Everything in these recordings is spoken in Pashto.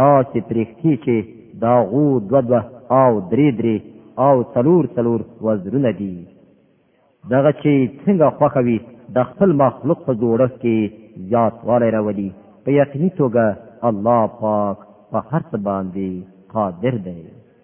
داسې پرېښتې چې د هغو دوه دوه او درې درې او څلور څلور وزرونه دي. دغه چې څنګه خوښه وي د خپل مخلوق په جوړښت کې زیاتوالی راولي، په یقیني توګه الله پاک په هر څه باندې قادر دی.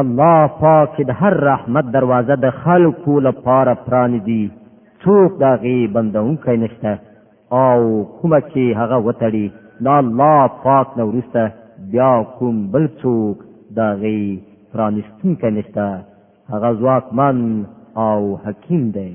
الله پاک چې د هر رحمت دروازه د خلکو لپاره پرانیزي څوک د هغې بندونکی نشته او کومه چې هغه وتړي د الله پاک نه وروسته بیا کوم بل څوک د هغې پرانیستونکی نشته هغه ځواکمن او حکیم دی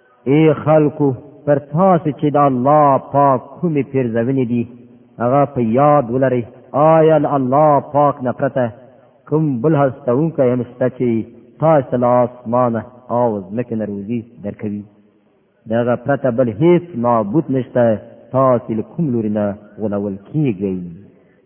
ای خلکو پر تاسو چې د الله پاک کومې پیرزونې دي هغه په یاد ولرئ آیا له الله پاک نه پرته کوم بل هستوونکی هم شته چې تاسو له اسمانه او ځمکې نه روزي درکوي دغه پرته بل هیڅ معبود نشته تاسو له کوم لوري نه غولول کیږئ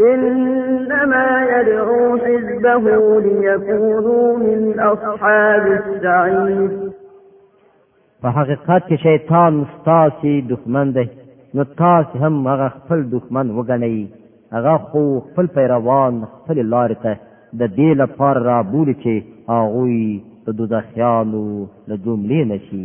انما يدعو حزبه ليكونوا من اصحاب السعير په حقیقت کې شیطان ستاسو دښمن دی نو تاسو هم هغه خپل دښمن وګڼئ هغه خو خپل پیروان خپل لار ته د دې لپاره را بولی چې هغوی د دوزخیانو له جملې نشي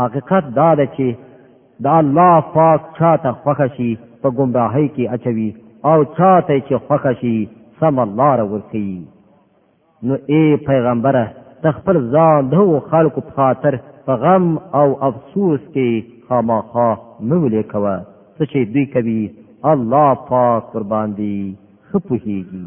حقیقت دا ده چې د الله پاک چا ته خوښه شي په ګمراهۍ کې اچوي او چا ته چې خوښه شي سمه لاره ورښيي نو ای پیغمبره ته خپل ځان د هغو خلکو په خاطر په غم او افسوس کې خامخا مه ولې کوه څه چې دوی کوي الله پاک ورباندې ښه پوهیږي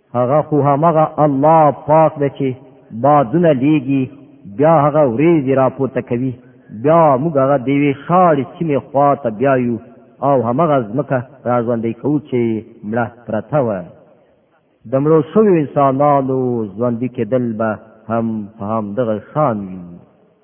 هغه خو همغه الله پاک دی چې بادونه لیږي بیا هغه وریځې راپورته کوي بیا موږ هغه د یوې شاړې سیمې خوا ته بیایو او همغه ځمکه راژوندۍ کوو چې مړه پرته وه د مړو شویو انسانانو ژوندي کېدل به هم په همدغه شان وي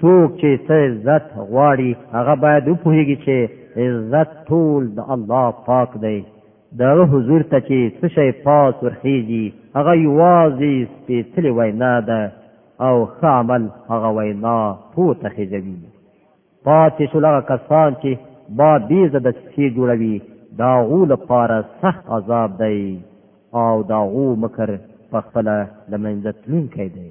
څوک چې څه عزت غواړي هغه باید وپوهیږي چې عزت ټول د الله پاک دی د هغه حضور ته چې څه شی پاس ورخیږي هغه یوازې سپېڅلې وینا ده او ښه عمل هغه وینا پورته خېژوي پاتې شول هغه کسان چې با بیزه د سې جوړوي دا غو لپاره سخت عذاب دی او دا غو مکر په خپل لمنځه تلونکی دی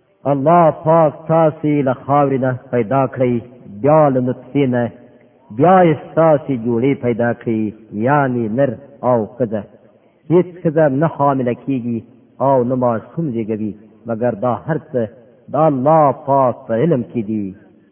الله پاک تاسو له خاورې نه پیدا کړی بیا له نطفه نه بیا یې ستاسو جوړې پیدا کړی یعنی نر او ښځه هیڅ ښځه نه حامله کیږي او نه ماشوم زیږوي مګر دا هرڅه د الله پاک په علم کې دي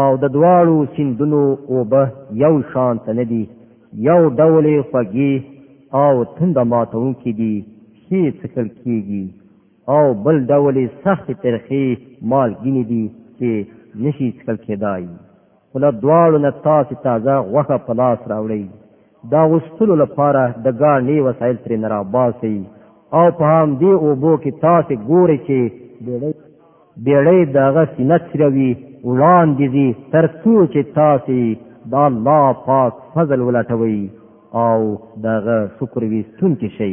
او د دواړو سیندونو اوبه یو شان ته نه دي یو ډول خوږې او تنده ماتونکې دي ښې څکل کیږي او بل ډول سخت ترخې مالګینې دي چې نشي څکل کېدای خو له دواړو نه تاسې تازه غوښه په لاس راوړئ د اغوستلو لپاره د ګا ڼې وسایل ترېنه راباسئ او په همدې اوبو کې تاسې ګورئ چې بېړۍ بېړۍ د هغه سینه څیروي وړاندې ځي تر څو چې تاسې د الله پاک فضل ولټوئ او د هغه شکر ویستونکي شئ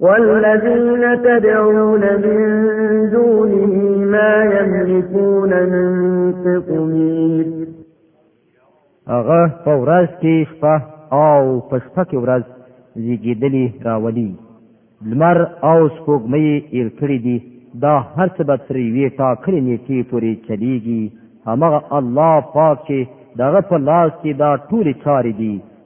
والذين تدعون من دونه ما يملكون من قطمير هغه په ورځ کې شپه او په شپه کې ورځ زیږېدلې راولي لمر او سپوږمۍ یې کړې دي دا هر څه به تر یوې ټاکلې نیټې پورې چلیږي همغه الله پاک چې دغه په لاس کې دا ټولې چارې دي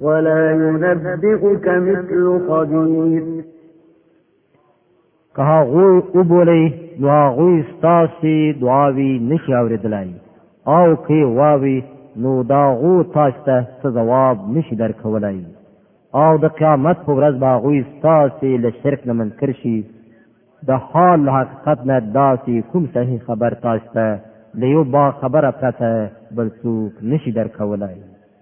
ولا ينبئك مثل خبير که هغه وبولې نو هغه ستاسو دعاوی نشي اوریدلای او که واوی نو دا غو تاسو ته څه جواب نشي درکولای او د قیامت په ورځ به غوی ستاسو له شرک نه منکر شي د حال له حقیقت نه داسې کوم صحیح خبر تاسو ته له یو با خبره پرته بل څوک نشي درکولای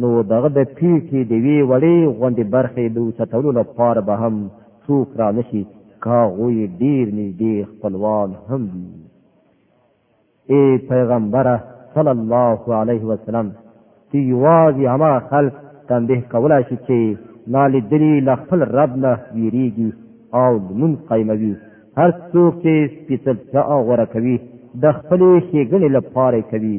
نو دغه د پیټي د وی وړې غونډې برخې د اوچتولو لپاره به هم څوک را نشي که هغوی ډیر نږدې خپلوان هم وي ای پیغمبره صلی الله علیه وسلم تی یوازې هما خلق تنبیه کولای شي چې نالیدلی له خپل رب نه ویریږي او لمون قایموي هر څوک چې سپیڅلتیا غوره کوي د خپلې ښېګڼې لپاره کوي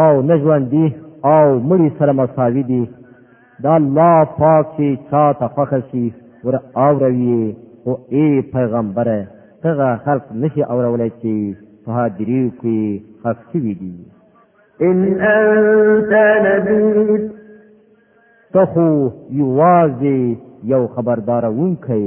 او نه ژوندي او مړي سره مساوي دي دا الله پاک چې چا ته خوښه شي ور اوروي او ای پیغمبره هغه خلق نشي اورولای چې په حاضری کې خاص شوي دي ان انت نذير ته خو یوازې یو خبردارونکی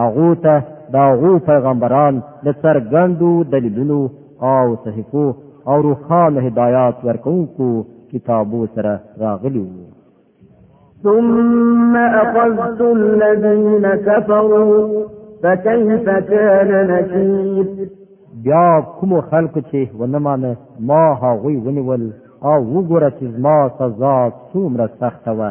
هغو ته د هغو پیغمبران د څرګندو دلیلونو او صحیفو او روښانه هدایات ورکوونکو کتابو سره راغلي وو ثم أخذت الذين كفروا فكيف كان نكير بیا کوم خلق چې ونمانه ما هغوی ونیول او وګوره چې زما سزا څومره سخته وه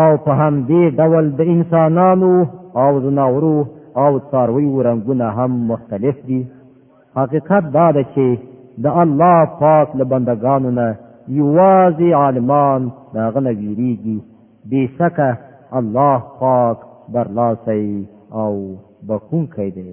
او په همدې ډول د انسانانو او زناورو او څارویو رنګونه هم مختلف دي حقیقت دا ده چې د الله پاک له بندگانو نه یوازې عالمان د هغه نه ویریږي بېشکه الله پاک برلاسی او بخونکی دی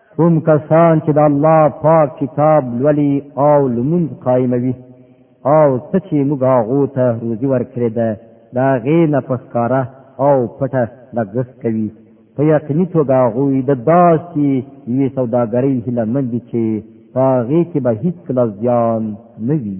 کوم کسان چې د الله پاک کتاب لولي او لمونځ قایموي او څه چې موږ هغو ته روزي ورکړې ده د هغې نه په ښکاره او پټه لګښت کوي په یقیني توګه هغوی د داسې یوې سوداګرۍ هیله مند دي چې په هغې کې به هیڅکله زیان نه وي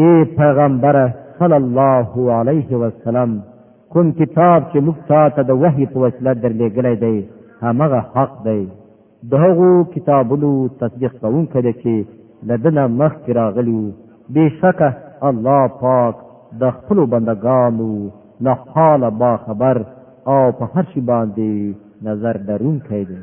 ای پیغمبر صلی الله علیه وسلم کوم کتاب چې موږ تاسو د وحی په وسیله درلېږلی دی همغه حق دی دغه کتابونو تصدیق کوونکی دی چې لدنه مخکې راغلی بشکه الله پاک د خپل بندگانو له حاله با خبر او په هر شي باندې نظر درونکی دی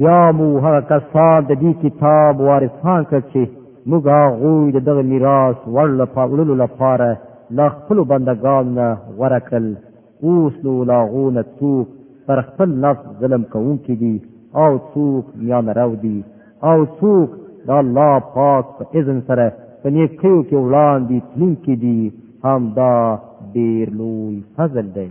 بیا مو هغه کسان د دې کتاب وارثان کړ چې موږ هغه د دغه میراث وړ لپاره لپاره لا خپل بندگان نه غوړه کړل اوس نو لاغون څوک پر خپل نفس ظلم کوونکي دي او څوک میان راو دي او څوک د الله پاک په اذن سره په نیکیو کې وړاندې تلونکي دي هم دا ډیر لوی فضل دی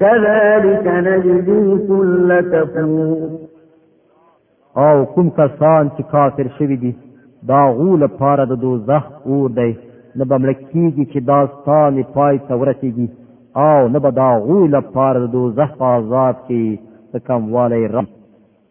كذلك نجزي كل كفور او کوم کسان چې کافر شوی دي دا غول پاره د دوزخ اور دی نه بمړ کیږي چې دا ستان پای ته ورسیږي او نه به دا غول پاره د دوزخ عذاب کې کم والي رب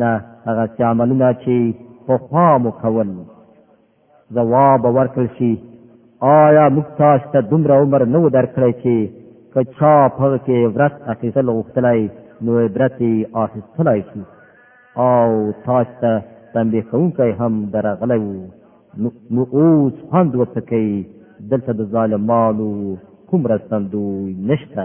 نه هغه څه عملونه چې په خوا مو کول ځواب ورکړ شي آیا موږ تاسو ته دومره عمر نه درکړی چې که چا په کې عبرت اخیستل غوښتلای نو عبرت یې اخیستلای شي او تاسو ته تنبیه کوونکی هم درغلی وو نو اوس خوند وڅکئ دلته د ظالمانو کوم رسندوی نشته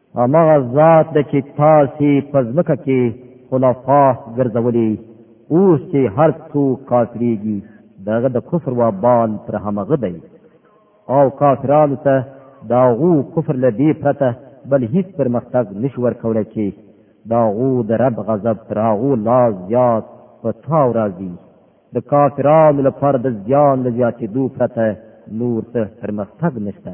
همغه ذات د چې تاسو په ځمکه کې خلفا ګرځولي اوس چې هر څوک کافرېږي دغه د کفر و بال پر همغه دی او کافرانو ته دا غو کفر لدی پرته بل هیڅ پرمختګ نشور کولای چې دا غو د رب غضب تر هغه لا زیات په تاو راځي د کافرانو لپاره د زیان له زیاتېدو پرته نور څه پرمختګ نشته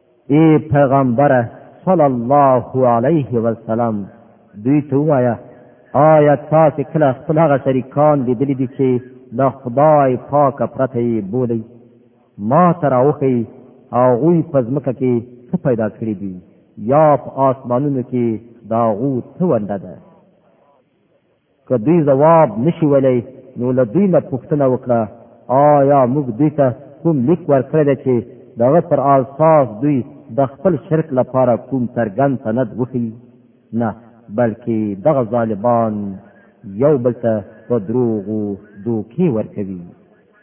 ای پیغمبر صلی الله علیه وسلم دوی ته وایا آیا تاسو کله خپل هغه شریکان لیدلی دي چې له خدای پاک پرته یې بولی ما تر اوخی هغوی په ځمکه کې څه پیدا کړی دي یا په آسمانونو کې دا غو څه ونده ده که دوی ځواب نشي ویلی نو له دوی نه پوښتنه وکړه آیا موږ دوی ته کوم لیک ورکړی دی چې د هغه پر اساس دوی د خپل شرک لپاره کوم څرګند سند وښیي نه بلکې دغه ظالمان یو بل ته په دروغو دوکې ورکوي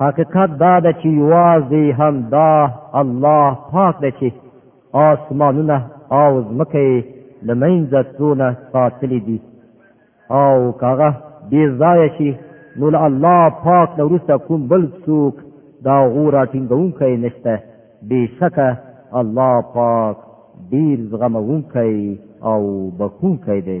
حقیقت دا ده چې یوازې هم دا الله پاک دی چې آسمانونه او ځمکه یې له منځه تلونه ساتلي دي او که هغه بې ځایه شي نو له الله پاک نه وروسته کوم بل څوک د هغو راټینګوونکی نشته بېشکه الله پاک ډېر زغموونکی او بخښونکی دی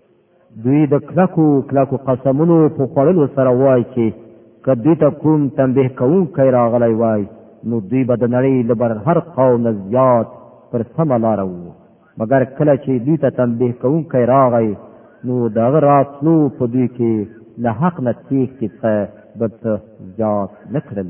دوی د کلکو کلکو قسمونو په خوړلو سره وای چې که دوی ته کوم تنبیه کوونکی راغلی وای نو دوی به د نړۍ له بر هر قوم نه زیات پر سمه لاره وو مګر کله چې دوی ته تنبیه کوونکی راغی نو د هغه راتلو په دوی کې له حق نه تېښتې څخه بل څه زیات نه کړل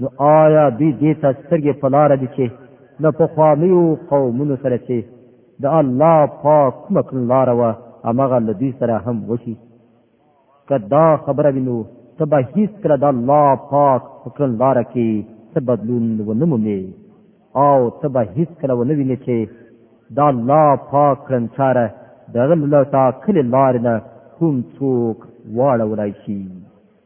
نو آیا دوی دې ته سترګې په لاره دي چې له پخوانیو قومونو سره چې د الله پاک کومه کړنلاره وه همغه له دوی سره هم وشي که دا خبره وي نو ته به هیڅکله د الله پاک په کړنلاره کې څه بدلون ونه مومې او ته به هیڅکله ونه وینې چې د الله پاک کړنچاره د هغه له ټاکلې لارې نه کوم څوک واړولی شي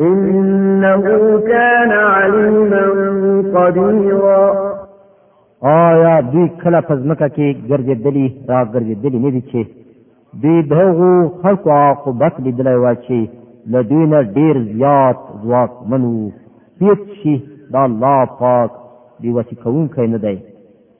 انه كان عليما قديرا آیا دوی کله په ځمکه کې ګرځېدلي را ګرځېدلي نه دي چې دوی دغو خلکو عاقبت لیدلی وه چې له دوی نه ډېر زیات ځواکمن وو هېڅ شي د الله پاک بېوسي کوونکی نه دی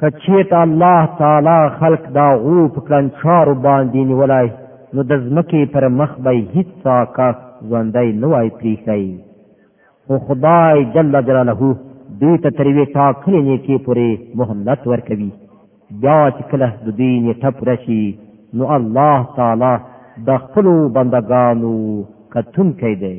که چېرته الله تعالی خلق دا غو په کلنچارو باندې نیولای نو د ځمکې پر مخ به هیڅ ساکه ژوندی نه وای پریښی خو خدای جل جلاله دوی ته تر یوې ټاکلې نیټې پورې مهلت ورکوي بیا چې کله د دوی نیټه پوره شي نو الله تعالی د خپلو بندګانو کتونکی دی